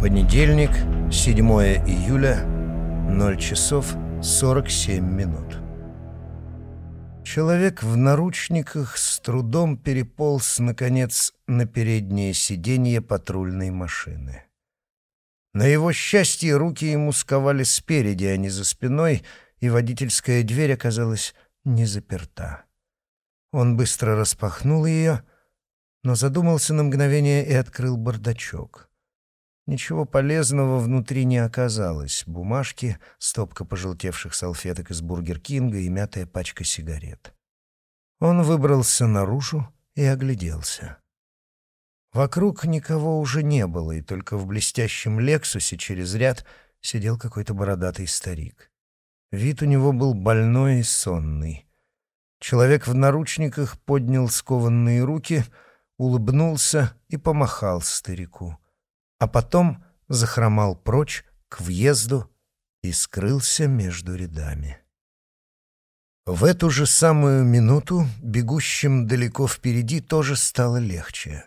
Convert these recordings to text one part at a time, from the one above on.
Понедельник, 7 июля, 0 часов 47 минут. Человек в наручниках с трудом переполз, наконец, на переднее сиденье патрульной машины. На его счастье руки ему сковали спереди, а не за спиной, и водительская дверь оказалась не заперта. Он быстро распахнул ее, но задумался на мгновение и открыл бардачок. Ничего полезного внутри не оказалось. Бумажки, стопка пожелтевших салфеток из Бургер Кинга и мятая пачка сигарет. Он выбрался наружу и огляделся. Вокруг никого уже не было, и только в блестящем «Лексусе» через ряд сидел какой-то бородатый старик. Вид у него был больной и сонный. Человек в наручниках поднял скованные руки, улыбнулся и помахал старику а потом захромал прочь к въезду и скрылся между рядами. В эту же самую минуту бегущим далеко впереди тоже стало легче.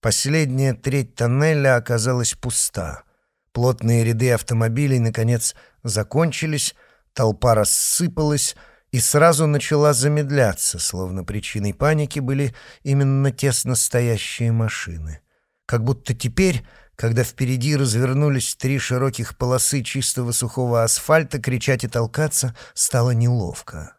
Последняя треть тоннеля оказалась пуста. Плотные ряды автомобилей, наконец, закончились, толпа рассыпалась и сразу начала замедляться, словно причиной паники были именно тесно стоящие машины. Как будто теперь когда впереди развернулись три широких полосы чистого сухого асфальта, кричать и толкаться стало неловко.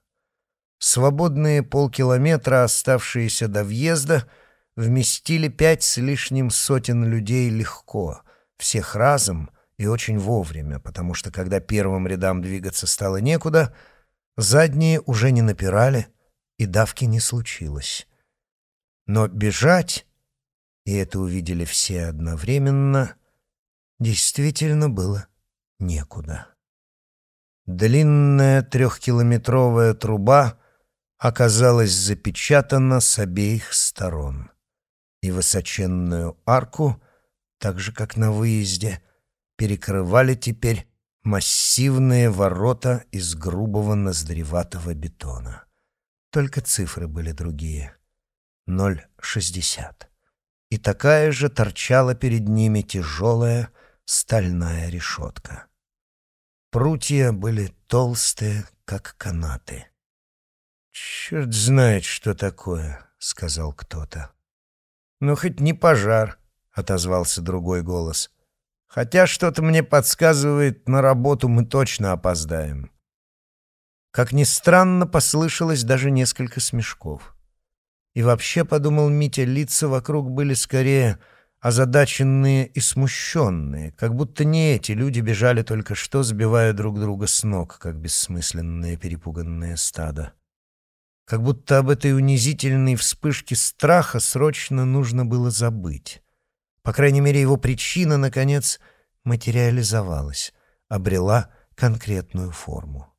Свободные полкилометра, оставшиеся до въезда, вместили пять с лишним сотен людей легко, всех разом и очень вовремя, потому что когда первым рядам двигаться стало некуда, задние уже не напирали, и давки не случилось. Но бежать и это увидели все одновременно, действительно было некуда. Длинная трехкилометровая труба оказалась запечатана с обеих сторон, и высоченную арку, так же как на выезде, перекрывали теперь массивные ворота из грубого ноздреватого бетона. Только цифры были другие. Ноль шестьдесят и такая же торчала перед ними тяжелая стальная решетка. Прутья были толстые, как канаты. «Черт знает, что такое», — сказал кто-то. «Ну, хоть не пожар», — отозвался другой голос. «Хотя что-то мне подсказывает, на работу мы точно опоздаем». Как ни странно, послышалось даже несколько смешков. И вообще, подумал Митя, лица вокруг были скорее озадаченные и смущенные, как будто не эти люди бежали только что, сбивая друг друга с ног, как бессмысленное перепуганное стадо. Как будто об этой унизительной вспышке страха срочно нужно было забыть. По крайней мере, его причина, наконец, материализовалась, обрела конкретную форму.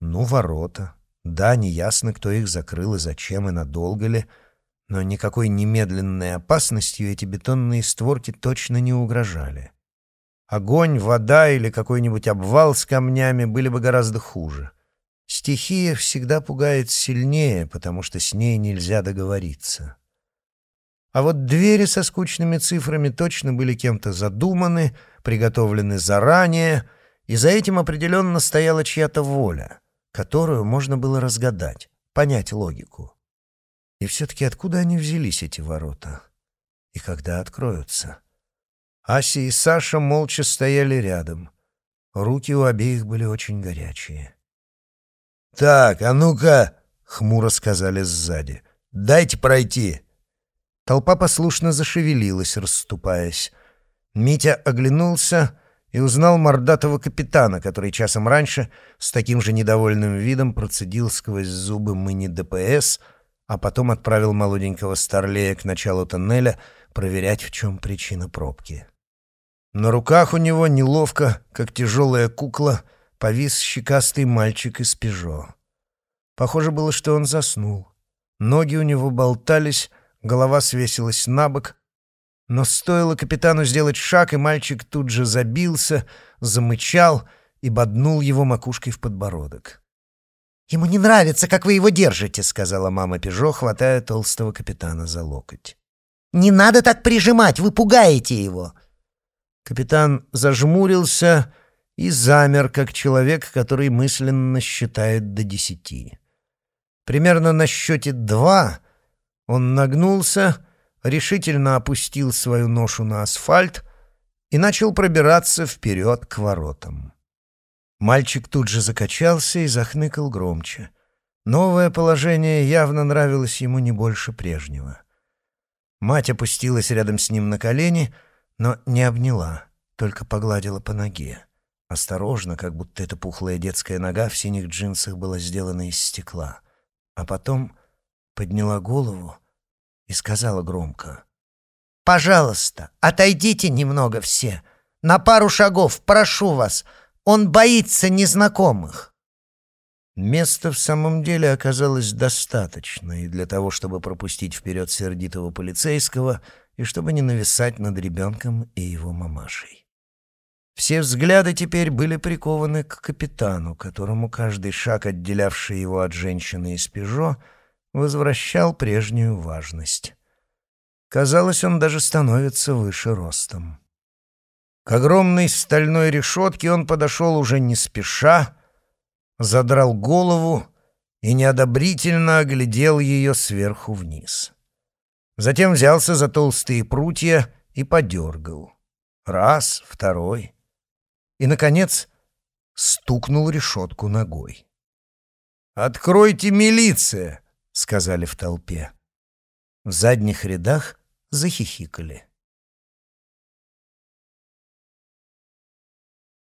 Ну, ворота, да, неясно, кто их закрыл и зачем, и надолго ли, но никакой немедленной опасностью эти бетонные створки точно не угрожали. Огонь, вода или какой-нибудь обвал с камнями были бы гораздо хуже. Стихия всегда пугает сильнее, потому что с ней нельзя договориться. А вот двери со скучными цифрами точно были кем-то задуманы, приготовлены заранее, и за этим определенно стояла чья-то воля которую можно было разгадать, понять логику. И все-таки откуда они взялись, эти ворота? И когда откроются? Ася и Саша молча стояли рядом. Руки у обеих были очень горячие. «Так, а ну-ка!» — хмуро сказали сзади. «Дайте пройти!» Толпа послушно зашевелилась, расступаясь. Митя оглянулся и узнал мордатого капитана, который часом раньше с таким же недовольным видом процедил сквозь зубы «Мы ДПС», а потом отправил молоденького старлея к началу тоннеля проверять, в чем причина пробки. На руках у него неловко, как тяжелая кукла, повис щекастый мальчик из «Пежо». Похоже было, что он заснул. Ноги у него болтались, голова свесилась на бок, но стоило капитану сделать шаг, и мальчик тут же забился, замычал и боднул его макушкой в подбородок. «Ему не нравится, как вы его держите», — сказала мама Пежо, хватая толстого капитана за локоть. «Не надо так прижимать, вы пугаете его». Капитан зажмурился и замер, как человек, который мысленно считает до десяти. Примерно на счете два он нагнулся, решительно опустил свою ношу на асфальт и начал пробираться вперед к воротам. Мальчик тут же закачался и захныкал громче. Новое положение явно нравилось ему не больше прежнего. Мать опустилась рядом с ним на колени, но не обняла, только погладила по ноге. Осторожно, как будто эта пухлая детская нога в синих джинсах была сделана из стекла. А потом подняла голову и сказала громко. «Пожалуйста, отойдите немного все. На пару шагов, прошу вас. Он боится незнакомых». Места в самом деле оказалось достаточно и для того, чтобы пропустить вперед сердитого полицейского и чтобы не нависать над ребенком и его мамашей. Все взгляды теперь были прикованы к капитану, которому каждый шаг, отделявший его от женщины из «Пежо», возвращал прежнюю важность. Казалось, он даже становится выше ростом. К огромной стальной решетке он подошел уже не спеша, задрал голову и неодобрительно оглядел ее сверху вниз. Затем взялся за толстые прутья и подергал. Раз, второй. И, наконец, стукнул решетку ногой. «Откройте, милиция!» — сказали в толпе. В задних рядах захихикали.